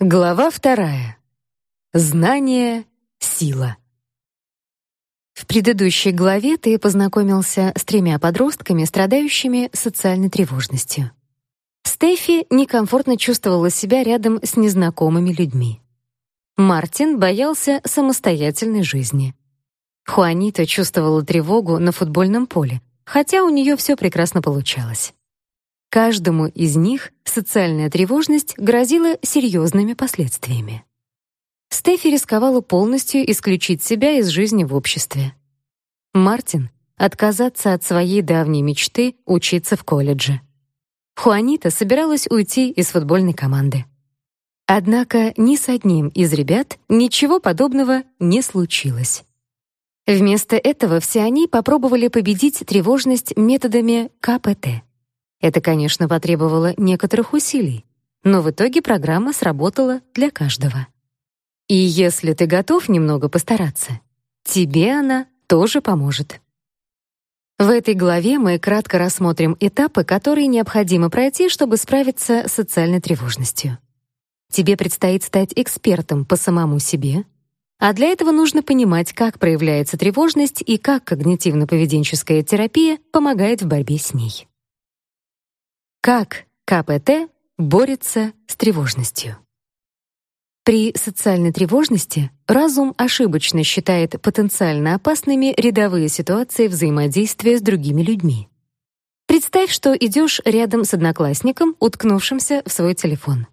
Глава вторая. Знание — сила. В предыдущей главе ты познакомился с тремя подростками, страдающими социальной тревожностью. Стефи некомфортно чувствовала себя рядом с незнакомыми людьми. Мартин боялся самостоятельной жизни. Хуанита чувствовала тревогу на футбольном поле, хотя у нее все прекрасно получалось. Каждому из них социальная тревожность грозила серьезными последствиями. Стефи рисковала полностью исключить себя из жизни в обществе. Мартин — отказаться от своей давней мечты учиться в колледже. Хуанита собиралась уйти из футбольной команды. Однако ни с одним из ребят ничего подобного не случилось. Вместо этого все они попробовали победить тревожность методами КПТ — это, конечно, потребовало некоторых усилий, но в итоге программа сработала для каждого. И если ты готов немного постараться, тебе она тоже поможет. В этой главе мы кратко рассмотрим этапы, которые необходимо пройти, чтобы справиться с социальной тревожностью. Тебе предстоит стать экспертом по самому себе, а для этого нужно понимать, как проявляется тревожность и как когнитивно-поведенческая терапия помогает в борьбе с ней. Как КПТ борется с тревожностью? При социальной тревожности разум ошибочно считает потенциально опасными рядовые ситуации взаимодействия с другими людьми. Представь, что идешь рядом с одноклассником, уткнувшимся в свой телефон.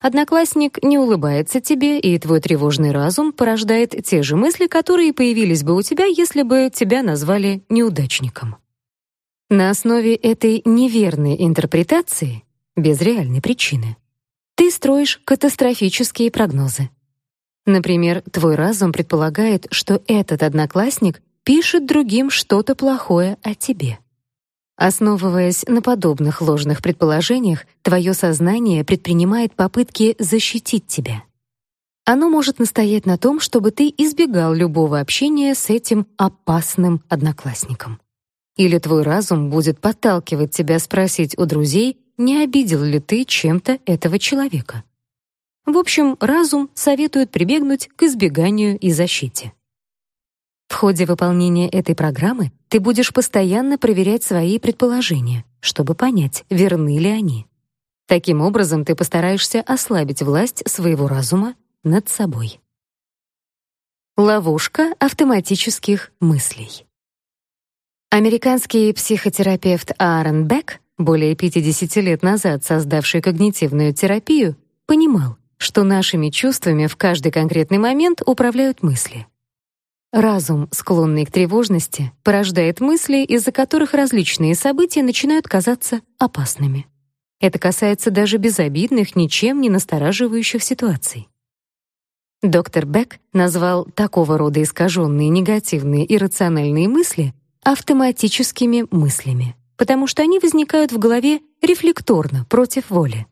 Одноклассник не улыбается тебе, и твой тревожный разум порождает те же мысли, которые появились бы у тебя, если бы тебя назвали неудачником. На основе этой неверной интерпретации, без реальной причины, ты строишь катастрофические прогнозы. Например, твой разум предполагает, что этот одноклассник пишет другим что-то плохое о тебе. Основываясь на подобных ложных предположениях, твое сознание предпринимает попытки защитить тебя. Оно может настоять на том, чтобы ты избегал любого общения с этим опасным одноклассником. Или твой разум будет подталкивать тебя спросить у друзей, не обидел ли ты чем-то этого человека. В общем, разум советует прибегнуть к избеганию и защите. В ходе выполнения этой программы ты будешь постоянно проверять свои предположения, чтобы понять, верны ли они. Таким образом, ты постараешься ослабить власть своего разума над собой. Ловушка автоматических мыслей. Американский психотерапевт Аарон Бек, более 50 лет назад создавший когнитивную терапию, понимал, что нашими чувствами в каждый конкретный момент управляют мысли. Разум, склонный к тревожности, порождает мысли, из-за которых различные события начинают казаться опасными. Это касается даже безобидных, ничем не настораживающих ситуаций. Доктор Бек назвал такого рода искаженные негативные иррациональные мысли автоматическими мыслями, потому что они возникают в голове рефлекторно, против воли.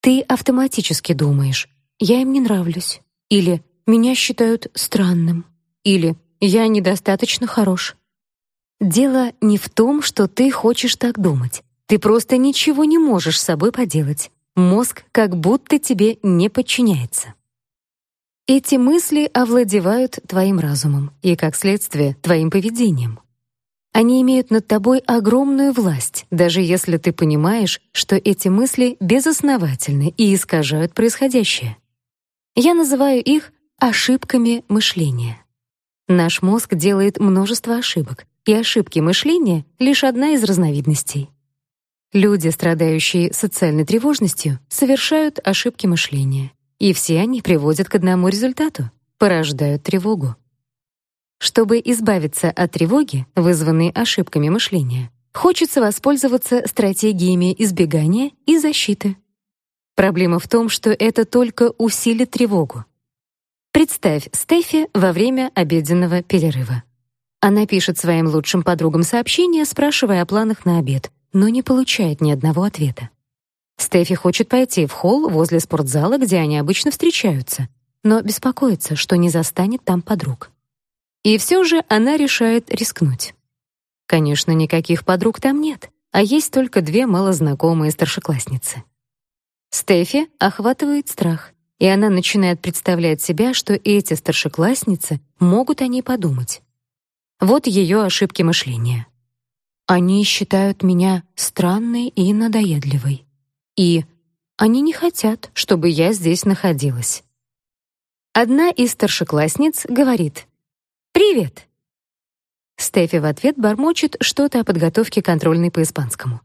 Ты автоматически думаешь «я им не нравлюсь» или «меня считают странным» или «я недостаточно хорош». Дело не в том, что ты хочешь так думать. Ты просто ничего не можешь с собой поделать. Мозг как будто тебе не подчиняется. Эти мысли овладевают твоим разумом и, как следствие, твоим поведением. Они имеют над тобой огромную власть, даже если ты понимаешь, что эти мысли безосновательны и искажают происходящее. Я называю их ошибками мышления. Наш мозг делает множество ошибок, и ошибки мышления — лишь одна из разновидностей. Люди, страдающие социальной тревожностью, совершают ошибки мышления, и все они приводят к одному результату — порождают тревогу. Чтобы избавиться от тревоги, вызванной ошибками мышления, хочется воспользоваться стратегиями избегания и защиты. Проблема в том, что это только усилит тревогу. Представь Стефи во время обеденного перерыва. Она пишет своим лучшим подругам сообщения, спрашивая о планах на обед, но не получает ни одного ответа. Стефи хочет пойти в холл возле спортзала, где они обычно встречаются, но беспокоится, что не застанет там подруг. И все же она решает рискнуть. Конечно, никаких подруг там нет, а есть только две малознакомые старшеклассницы. Стефи охватывает страх, и она начинает представлять себя, что эти старшеклассницы могут о ней подумать. Вот ее ошибки мышления. Они считают меня странной и надоедливой. И они не хотят, чтобы я здесь находилась. Одна из старшеклассниц говорит: "Привет". Стефи в ответ бормочет что-то о подготовке контрольной по испанскому.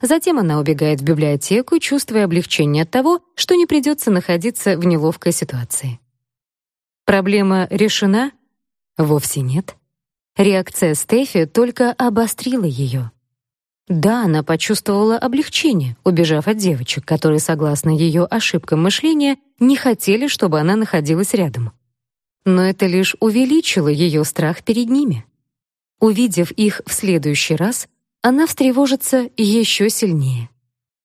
Затем она убегает в библиотеку, чувствуя облегчение от того, что не придется находиться в неловкой ситуации. Проблема решена? Вовсе нет. Реакция Стефи только обострила ее. Да, она почувствовала облегчение, убежав от девочек, которые, согласно ее ошибкам мышления, не хотели, чтобы она находилась рядом. Но это лишь увеличило ее страх перед ними. Увидев их в следующий раз, она встревожится еще сильнее.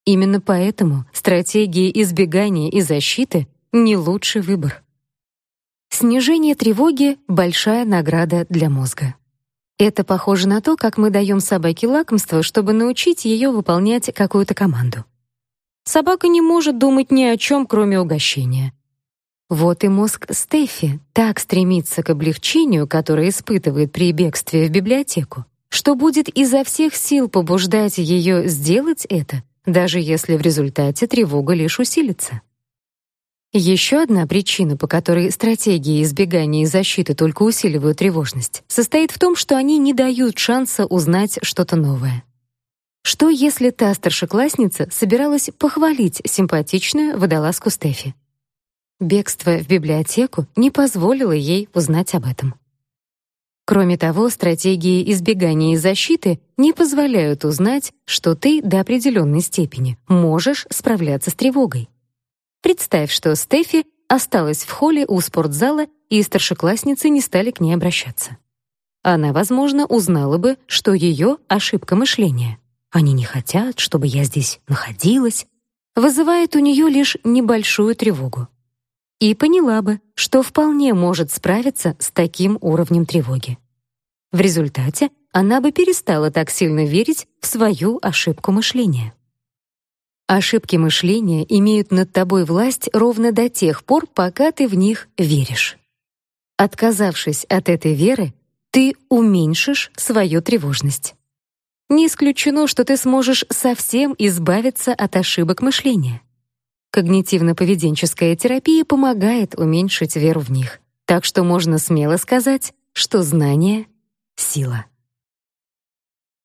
Именно поэтому стратегия избегания и защиты не лучший выбор. Снижение тревоги большая награда для мозга. Это похоже на то, как мы даем собаке лакомство, чтобы научить ее выполнять какую-то команду. Собака не может думать ни о чем, кроме угощения. Вот и мозг Стефи так стремится к облегчению, которое испытывает при бегстве в библиотеку, что будет изо всех сил побуждать ее сделать это, даже если в результате тревога лишь усилится. Еще одна причина, по которой стратегии избегания и защиты только усиливают тревожность, состоит в том, что они не дают шанса узнать что-то новое. Что если та старшеклассница собиралась похвалить симпатичную водолазку Стефи? Бегство в библиотеку не позволило ей узнать об этом. Кроме того, стратегии избегания и защиты не позволяют узнать, что ты до определенной степени можешь справляться с тревогой. Представь, что Стефи осталась в холле у спортзала, и старшеклассницы не стали к ней обращаться. Она, возможно, узнала бы, что ее ошибка мышления. Они не хотят, чтобы я здесь находилась, вызывает у нее лишь небольшую тревогу. И поняла бы, что вполне может справиться с таким уровнем тревоги. В результате она бы перестала так сильно верить в свою ошибку мышления. Ошибки мышления имеют над тобой власть ровно до тех пор, пока ты в них веришь. Отказавшись от этой веры, ты уменьшишь свою тревожность. Не исключено, что ты сможешь совсем избавиться от ошибок мышления. Когнитивно-поведенческая терапия помогает уменьшить веру в них. Так что можно смело сказать, что знание — сила.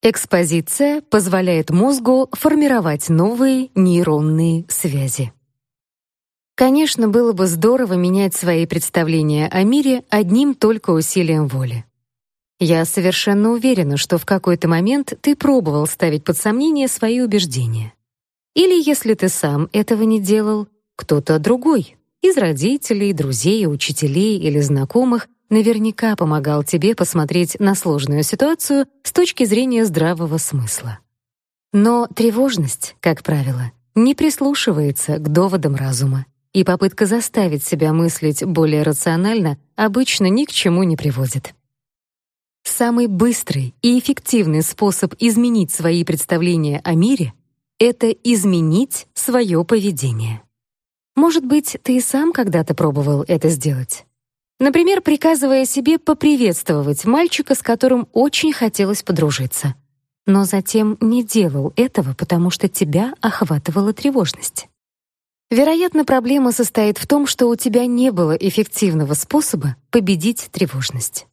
Экспозиция позволяет мозгу формировать новые нейронные связи. Конечно, было бы здорово менять свои представления о мире одним только усилием воли. Я совершенно уверена, что в какой-то момент ты пробовал ставить под сомнение свои убеждения. Или если ты сам этого не делал, кто-то другой из родителей, друзей, учителей или знакомых наверняка помогал тебе посмотреть на сложную ситуацию с точки зрения здравого смысла. Но тревожность, как правило, не прислушивается к доводам разума, и попытка заставить себя мыслить более рационально обычно ни к чему не приводит. Самый быстрый и эффективный способ изменить свои представления о мире — это изменить свое поведение. Может быть, ты и сам когда-то пробовал это сделать? Например, приказывая себе поприветствовать мальчика, с которым очень хотелось подружиться. Но затем не делал этого, потому что тебя охватывала тревожность. Вероятно, проблема состоит в том, что у тебя не было эффективного способа победить тревожность.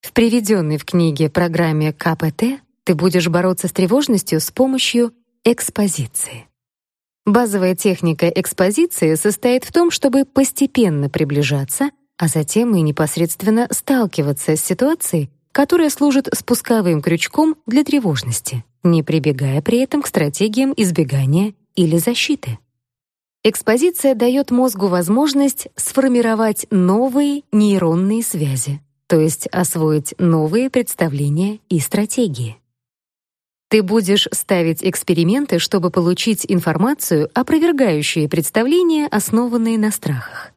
В приведенной в книге программе КПТ ты будешь бороться с тревожностью с помощью экспозиции. Базовая техника экспозиции состоит в том, чтобы постепенно приближаться а затем и непосредственно сталкиваться с ситуацией, которая служит спусковым крючком для тревожности, не прибегая при этом к стратегиям избегания или защиты. Экспозиция дает мозгу возможность сформировать новые нейронные связи, то есть освоить новые представления и стратегии. Ты будешь ставить эксперименты, чтобы получить информацию, опровергающую представления, основанные на страхах.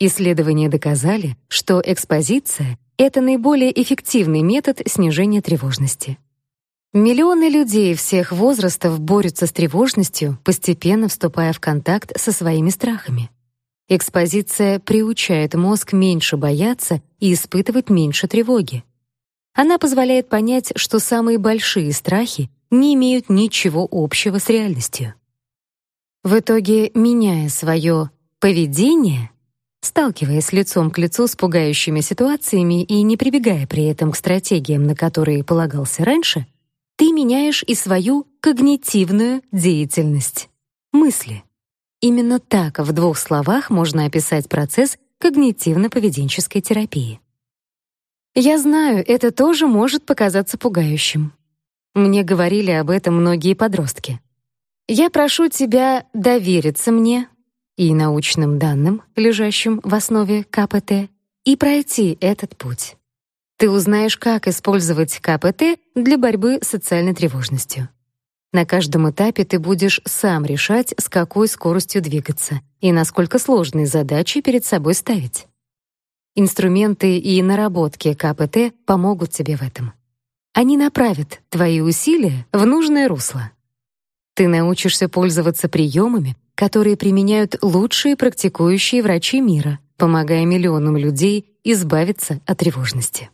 Исследования доказали, что экспозиция — это наиболее эффективный метод снижения тревожности. Миллионы людей всех возрастов борются с тревожностью, постепенно вступая в контакт со своими страхами. Экспозиция приучает мозг меньше бояться и испытывать меньше тревоги. Она позволяет понять, что самые большие страхи не имеют ничего общего с реальностью. В итоге, меняя свое поведение, сталкиваясь лицом к лицу с пугающими ситуациями и не прибегая при этом к стратегиям, на которые полагался раньше, ты меняешь и свою когнитивную деятельность, мысли. Именно так в двух словах можно описать процесс когнитивно-поведенческой терапии. Я знаю, это тоже может показаться пугающим. Мне говорили об этом многие подростки. Я прошу тебя довериться мне и научным данным, лежащим в основе КПТ, и пройти этот путь. Ты узнаешь, как использовать КПТ для борьбы с социальной тревожностью. На каждом этапе ты будешь сам решать, с какой скоростью двигаться и насколько сложные задачи перед собой ставить. Инструменты и наработки КПТ помогут тебе в этом. Они направят твои усилия в нужное русло. Ты научишься пользоваться приемами, которые применяют лучшие практикующие врачи мира, помогая миллионам людей избавиться от тревожности.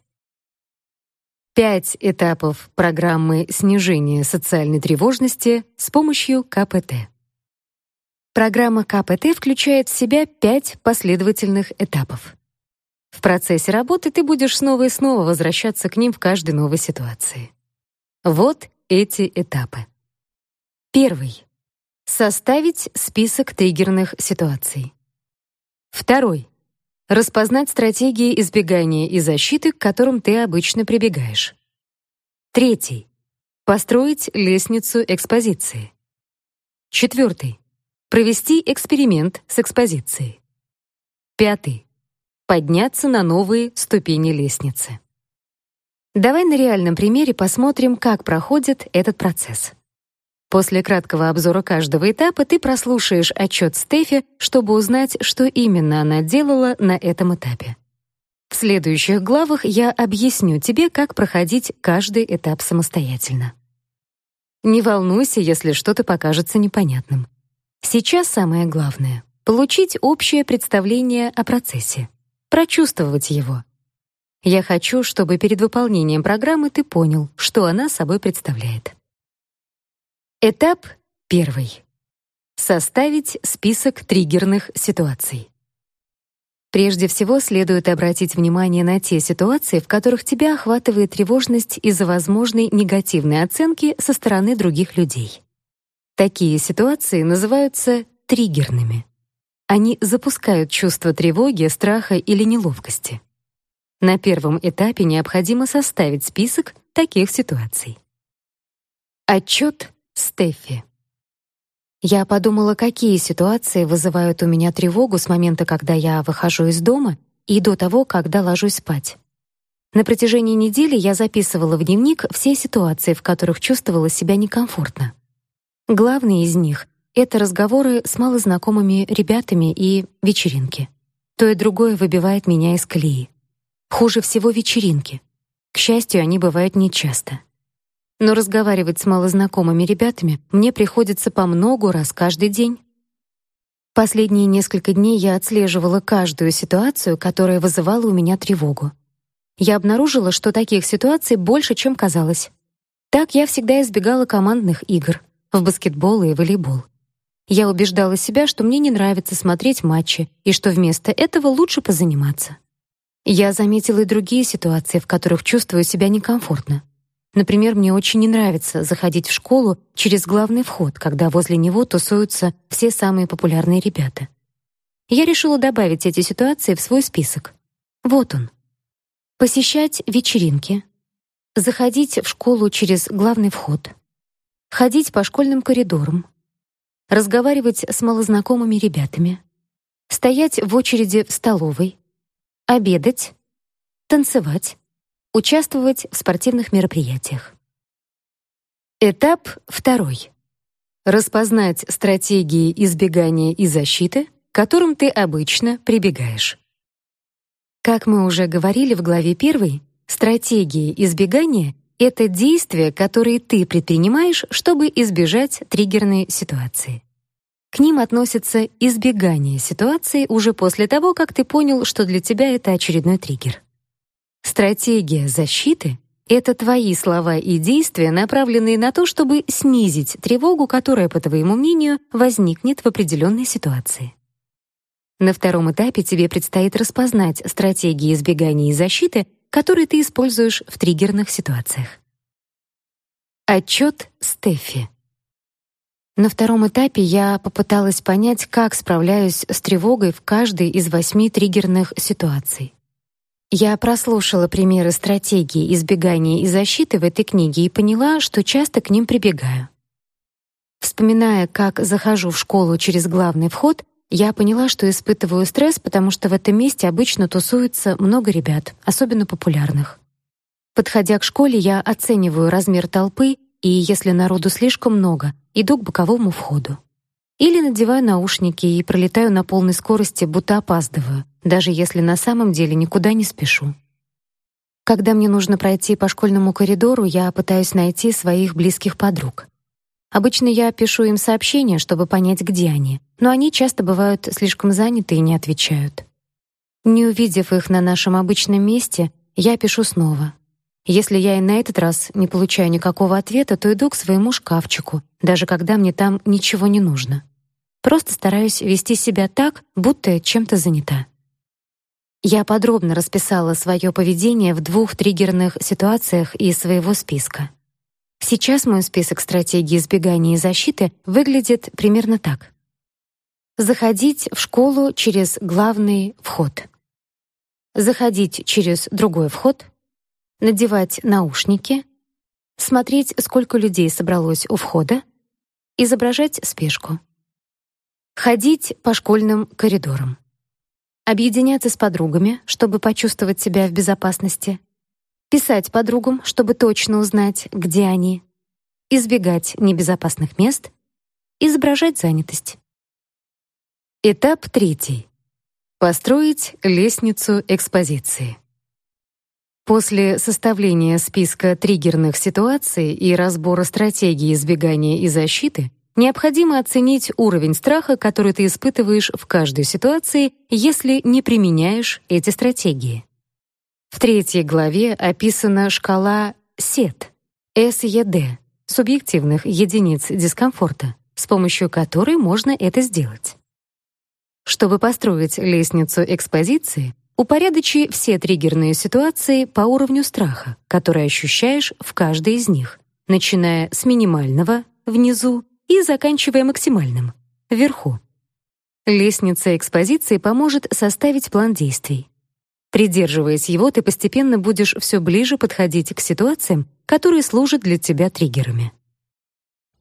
Пять этапов программы снижения социальной тревожности с помощью КПТ. Программа КПТ включает в себя пять последовательных этапов. В процессе работы ты будешь снова и снова возвращаться к ним в каждой новой ситуации. Вот эти этапы. Первый. Составить список триггерных ситуаций. Второй. Распознать стратегии избегания и защиты, к которым ты обычно прибегаешь. Третий. Построить лестницу экспозиции. Четвертый. Провести эксперимент с экспозицией. Пятый подняться на новые ступени лестницы. Давай на реальном примере посмотрим, как проходит этот процесс. После краткого обзора каждого этапа ты прослушаешь отчет Стефи, чтобы узнать, что именно она делала на этом этапе. В следующих главах я объясню тебе, как проходить каждый этап самостоятельно. Не волнуйся, если что-то покажется непонятным. Сейчас самое главное — получить общее представление о процессе прочувствовать его. Я хочу, чтобы перед выполнением программы ты понял, что она собой представляет. Этап первый. Составить список триггерных ситуаций. Прежде всего, следует обратить внимание на те ситуации, в которых тебя охватывает тревожность из-за возможной негативной оценки со стороны других людей. Такие ситуации называются триггерными. Они запускают чувство тревоги, страха или неловкости. На первом этапе необходимо составить список таких ситуаций. Отчет Стефи. Я подумала, какие ситуации вызывают у меня тревогу с момента, когда я выхожу из дома, и до того, когда ложусь спать. На протяжении недели я записывала в дневник все ситуации, в которых чувствовала себя некомфортно. Главные из них это разговоры с малознакомыми ребятами и вечеринки. То и другое выбивает меня из колеи. Хуже всего вечеринки. К счастью, они бывают нечасто. Но разговаривать с малознакомыми ребятами мне приходится по многу раз каждый день. Последние несколько дней я отслеживала каждую ситуацию, которая вызывала у меня тревогу. Я обнаружила, что таких ситуаций больше, чем казалось. Так я всегда избегала командных игр в баскетбол и волейбол. Я убеждала себя, что мне не нравится смотреть матчи и что вместо этого лучше позаниматься. Я заметила и другие ситуации, в которых чувствую себя некомфортно. Например, мне очень не нравится заходить в школу через главный вход, когда возле него тусуются все самые популярные ребята. Я решила добавить эти ситуации в свой список. Вот он. Посещать вечеринки, заходить в школу через главный вход, ходить по школьным коридорам, разговаривать с малознакомыми ребятами, стоять в очереди в столовой, обедать, танцевать, участвовать в спортивных мероприятиях. Этап второй. Распознать стратегии избегания и защиты, к которым ты обычно прибегаешь. Как мы уже говорили в главе 1, стратегии избегания это действия, которые ты предпринимаешь, чтобы избежать триггерной ситуации. К ним относится избегание ситуации уже после того, как ты понял, что для тебя это очередной триггер. Стратегия защиты — это твои слова и действия, направленные на то, чтобы снизить тревогу, которая, по твоему мнению, возникнет в определенной ситуации. На втором этапе тебе предстоит распознать стратегии избегания и защиты, которые ты используешь в триггерных ситуациях. Отчет Стефи. На втором этапе я попыталась понять, как справляюсь с тревогой в каждой из восьми триггерных ситуаций. Я прослушала примеры стратегии избегания и защиты в этой книге и поняла, что часто к ним прибегаю. Вспоминая, как захожу в школу через главный вход, я поняла, что испытываю стресс, потому что в этом месте обычно тусуется много ребят, особенно популярных. Подходя к школе, я оцениваю размер толпы, и если народу слишком много, иду к боковому входу. Или надеваю наушники и пролетаю на полной скорости, будто опаздываю, даже если на самом деле никуда не спешу. Когда мне нужно пройти по школьному коридору, я пытаюсь найти своих близких подруг. Обычно я пишу им сообщения, чтобы понять, где они, но они часто бывают слишком заняты и не отвечают. Не увидев их на нашем обычном месте, я пишу снова. Если я и на этот раз не получаю никакого ответа, то иду к своему шкафчику, даже когда мне там ничего не нужно. Просто стараюсь вести себя так, будто чем-то занята. Я подробно расписала свое поведение в двух триггерных ситуациях из своего списка. Сейчас мой список стратегий избегания и защиты выглядит примерно так. Заходить в школу через главный вход. Заходить через другой вход. Надевать наушники. Смотреть, сколько людей собралось у входа. Изображать спешку. Ходить по школьным коридорам. Объединяться с подругами, чтобы почувствовать себя в безопасности. Писать подругам, чтобы точно узнать, где они. Избегать небезопасных мест. Изображать занятость. Этап третий. Построить лестницу экспозиции. После составления списка триггерных ситуаций и разбора стратегии избегания и защиты Необходимо оценить уровень страха, который ты испытываешь в каждой ситуации, если не применяешь эти стратегии. В третьей главе описана шкала SED, SED, субъективных единиц дискомфорта, с помощью которой можно это сделать. Чтобы построить лестницу экспозиции, упорядочи все триггерные ситуации по уровню страха, который ощущаешь в каждой из них, начиная с минимального внизу и заканчивая максимальным вверху. Лестница экспозиции поможет составить план действий. Придерживаясь его, ты постепенно будешь все ближе подходить к ситуациям, которые служат для тебя триггерами.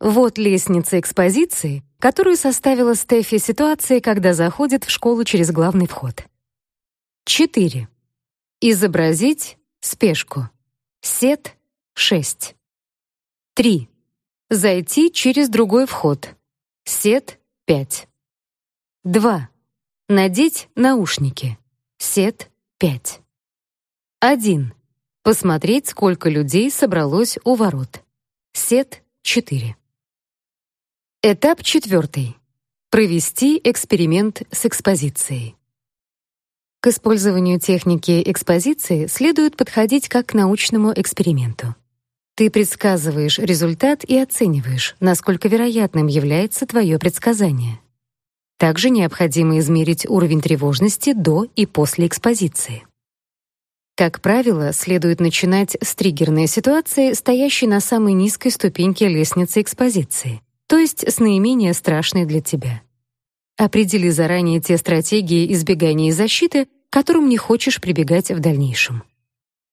Вот лестница экспозиции, которую составила Стефи ситуации, когда заходит в школу через главный вход. 4. Изобразить спешку. Сет 6. 3. Зайти через другой вход. Сет 5. 2. Надеть наушники. Сет 5. 1. Посмотреть, сколько людей собралось у ворот. Сет 4. Этап четвертый. Провести эксперимент с экспозицией. К использованию техники экспозиции следует подходить как к научному эксперименту. Ты предсказываешь результат и оцениваешь, насколько вероятным является твое предсказание. Также необходимо измерить уровень тревожности до и после экспозиции. Как правило, следует начинать с триггерной ситуации, стоящей на самой низкой ступеньке лестницы экспозиции, то есть с наименее страшной для тебя. Определи заранее те стратегии избегания и защиты, к которым не хочешь прибегать в дальнейшем.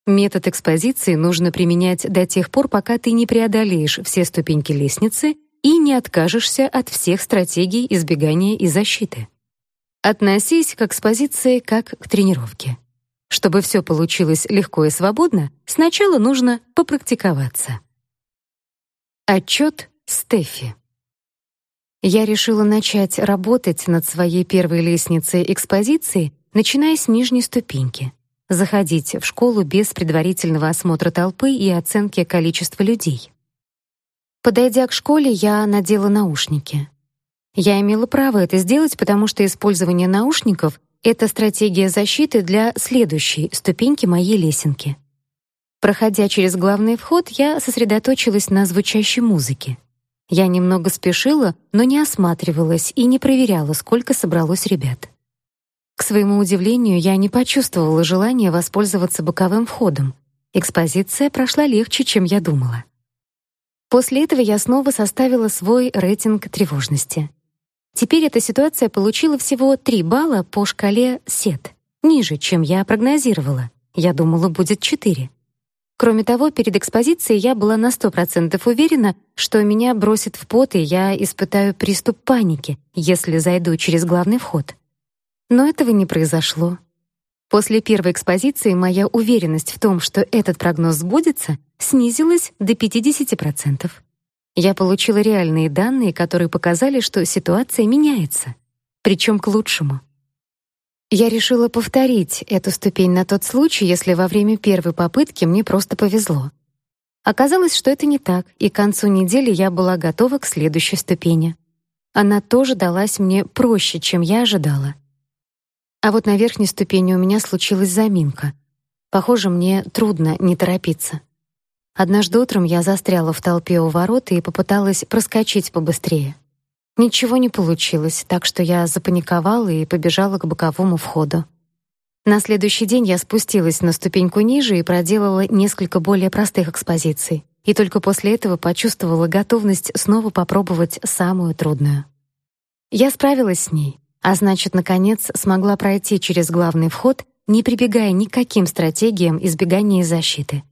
Метод экспозиции нужно применять до тех пор, пока ты не преодолеешь все ступеньки лестницы и не откажешься от всех стратегий избегания и защиты. Относись к экспозиции как к тренировке. Чтобы все получилось легко и свободно, сначала нужно попрактиковаться. Отчет Стефи. Я решила начать работать над своей первой лестницей экспозиции, начиная с нижней ступеньки заходить в школу без предварительного осмотра толпы и оценки количества людей. Подойдя к школе, я надела наушники. Я имела право это сделать, потому что использование наушников — это стратегия защиты для следующей ступеньки моей лесенки. Проходя через главный вход, я сосредоточилась на звучащей музыке. Я немного спешила, но не осматривалась и не проверяла, сколько собралось ребят. К своему удивлению, я не почувствовала желания воспользоваться боковым входом. Экспозиция прошла легче, чем я думала. После этого я снова составила свой рейтинг тревожности. Теперь эта ситуация получила всего 3 балла по шкале SET, ниже, чем я прогнозировала. Я думала, будет 4. Кроме того, перед экспозицией я была на 100% уверена, что меня бросит в пот, и я испытаю приступ паники, если зайду через главный вход. Но этого не произошло. После первой экспозиции моя уверенность в том, что этот прогноз сбудется, снизилась до 50%. Я получила реальные данные, которые показали, что ситуация меняется, причем к лучшему. Я решила повторить эту ступень на тот случай, если во время первой попытки мне просто повезло. Оказалось, что это не так, и к концу недели я была готова к следующей ступени. Она тоже далась мне проще, чем я ожидала. А вот на верхней ступени у меня случилась заминка. Похоже, мне трудно не торопиться. Однажды утром я застряла в толпе у ворот и попыталась проскочить побыстрее. Ничего не получилось, так что я запаниковала и побежала к боковому входу. На следующий день я спустилась на ступеньку ниже и проделала несколько более простых экспозиций, и только после этого почувствовала готовность снова попробовать самую трудную. Я справилась с ней, а значит, наконец смогла пройти через главный вход, не прибегая ни к каким стратегиям избегания и защиты.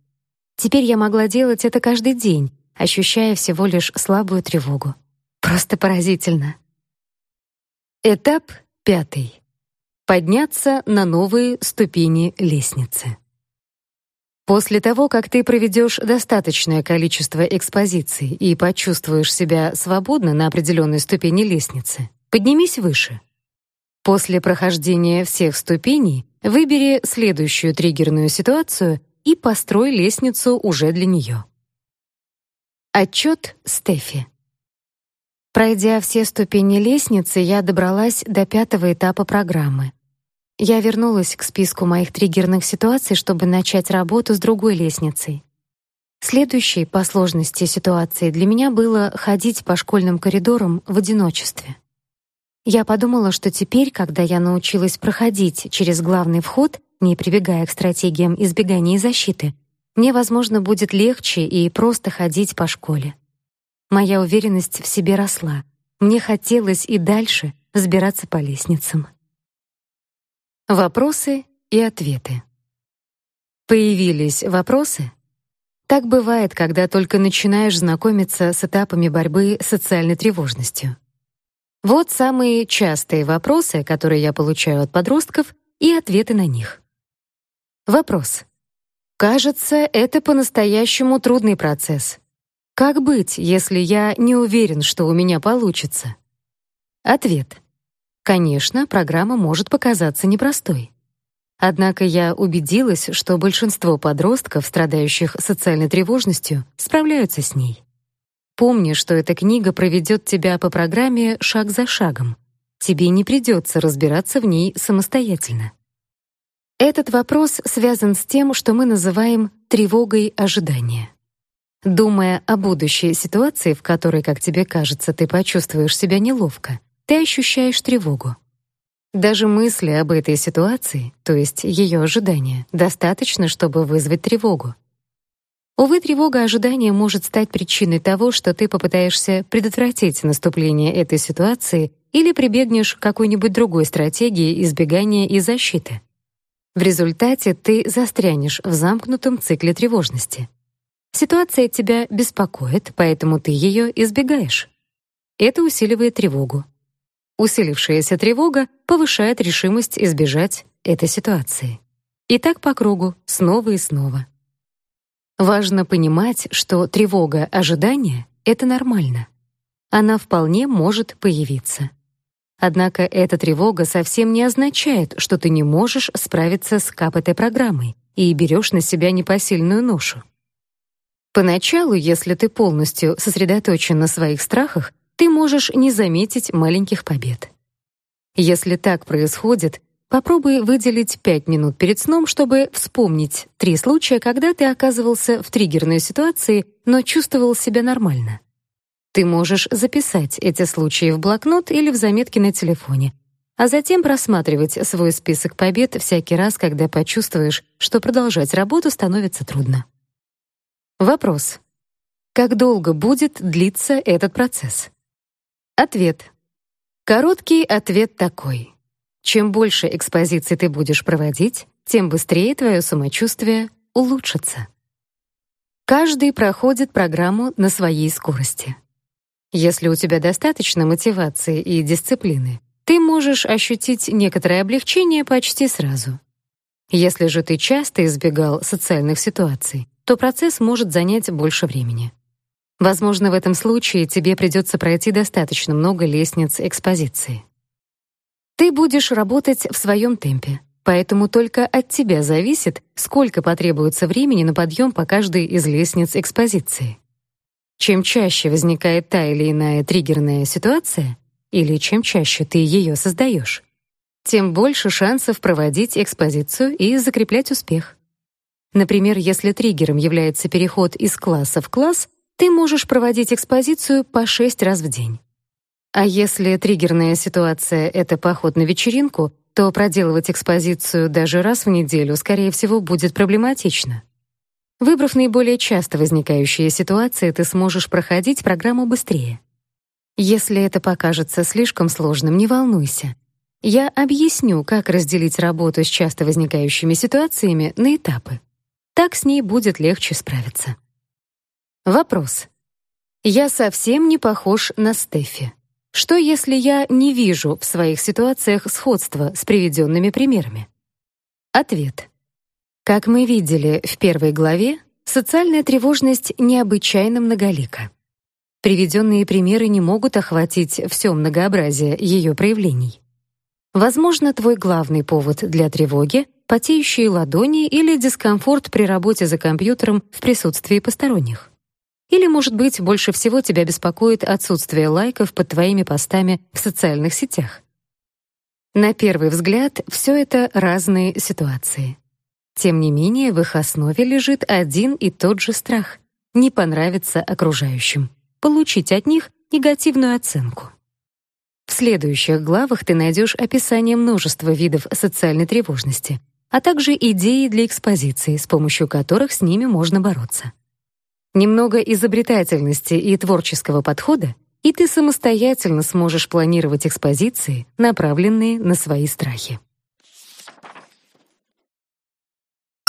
Теперь я могла делать это каждый день, ощущая всего лишь слабую тревогу. Просто поразительно. Этап пятый. Подняться на новые ступени лестницы. После того, как ты проведешь достаточное количество экспозиций и почувствуешь себя свободно на определенной ступени лестницы, поднимись выше. После прохождения всех ступеней выбери следующую триггерную ситуацию и построй лестницу уже для нее. Отчет Стефи. Пройдя все ступени лестницы, я добралась до пятого этапа программы. Я вернулась к списку моих триггерных ситуаций, чтобы начать работу с другой лестницей. Следующей по сложности ситуацией для меня было ходить по школьным коридорам в одиночестве. Я подумала, что теперь, когда я научилась проходить через главный вход, не прибегая к стратегиям избегания и защиты, мне, возможно, будет легче и просто ходить по школе. Моя уверенность в себе росла. Мне хотелось и дальше взбираться по лестницам. Вопросы и ответы. Появились вопросы? Так бывает, когда только начинаешь знакомиться с этапами борьбы с социальной тревожностью. Вот самые частые вопросы, которые я получаю от подростков, и ответы на них. Вопрос. Кажется, это по-настоящему трудный процесс. Как быть, если я не уверен, что у меня получится? Ответ. Конечно, программа может показаться непростой. Однако я убедилась, что большинство подростков, страдающих социальной тревожностью, справляются с ней. Помни, что эта книга проведет тебя по программе шаг за шагом. Тебе не придется разбираться в ней самостоятельно. Этот вопрос связан с тем, что мы называем тревогой ожидания. Думая о будущей ситуации, в которой, как тебе кажется, ты почувствуешь себя неловко, ты ощущаешь тревогу. Даже мысли об этой ситуации, то есть ее ожидания, достаточно, чтобы вызвать тревогу. Увы, тревога ожидания может стать причиной того, что ты попытаешься предотвратить наступление этой ситуации или прибегнешь к какой-нибудь другой стратегии избегания и защиты. В результате ты застрянешь в замкнутом цикле тревожности. Ситуация тебя беспокоит, поэтому ты ее избегаешь. Это усиливает тревогу. Усилившаяся тревога повышает решимость избежать этой ситуации. И так по кругу, снова и снова. Важно понимать, что тревога ожидания — это нормально. Она вполне может появиться. Однако эта тревога совсем не означает, что ты не можешь справиться с КПТ-программой и берешь на себя непосильную ношу. Поначалу, если ты полностью сосредоточен на своих страхах, ты можешь не заметить маленьких побед. Если так происходит, попробуй выделить 5 минут перед сном, чтобы вспомнить три случая, когда ты оказывался в триггерной ситуации, но чувствовал себя нормально. Ты можешь записать эти случаи в блокнот или в заметки на телефоне, а затем просматривать свой список побед всякий раз, когда почувствуешь, что продолжать работу становится трудно. Вопрос. Как долго будет длиться этот процесс? Ответ. Короткий ответ такой. Чем больше экспозиций ты будешь проводить, тем быстрее твое самочувствие улучшится. Каждый проходит программу на своей скорости. Если у тебя достаточно мотивации и дисциплины, ты можешь ощутить некоторое облегчение почти сразу. Если же ты часто избегал социальных ситуаций, то процесс может занять больше времени. Возможно, в этом случае тебе придется пройти достаточно много лестниц экспозиции. Ты будешь работать в своем темпе, поэтому только от тебя зависит, сколько потребуется времени на подъем по каждой из лестниц экспозиции. Чем чаще возникает та или иная триггерная ситуация, или чем чаще ты ее создаешь, тем больше шансов проводить экспозицию и закреплять успех. Например, если триггером является переход из класса в класс, ты можешь проводить экспозицию по 6 раз в день. А если триггерная ситуация — это поход на вечеринку, то проделывать экспозицию даже раз в неделю, скорее всего, будет проблематично. Выбрав наиболее часто возникающие ситуации, ты сможешь проходить программу быстрее. Если это покажется слишком сложным, не волнуйся. Я объясню, как разделить работу с часто возникающими ситуациями на этапы. Так с ней будет легче справиться. Вопрос. Я совсем не похож на Стефи. Что если я не вижу в своих ситуациях сходства с приведенными примерами? Ответ. Как мы видели в первой главе, социальная тревожность необычайно многолика. Приведенные примеры не могут охватить все многообразие ее проявлений. Возможно, твой главный повод для тревоги — потеющие ладони или дискомфорт при работе за компьютером в присутствии посторонних. Или, может быть, больше всего тебя беспокоит отсутствие лайков под твоими постами в социальных сетях. На первый взгляд, все это разные ситуации. Тем не менее, в их основе лежит один и тот же страх — не понравиться окружающим, получить от них негативную оценку. В следующих главах ты найдешь описание множества видов социальной тревожности, а также идеи для экспозиции, с помощью которых с ними можно бороться. Немного изобретательности и творческого подхода, и ты самостоятельно сможешь планировать экспозиции, направленные на свои страхи.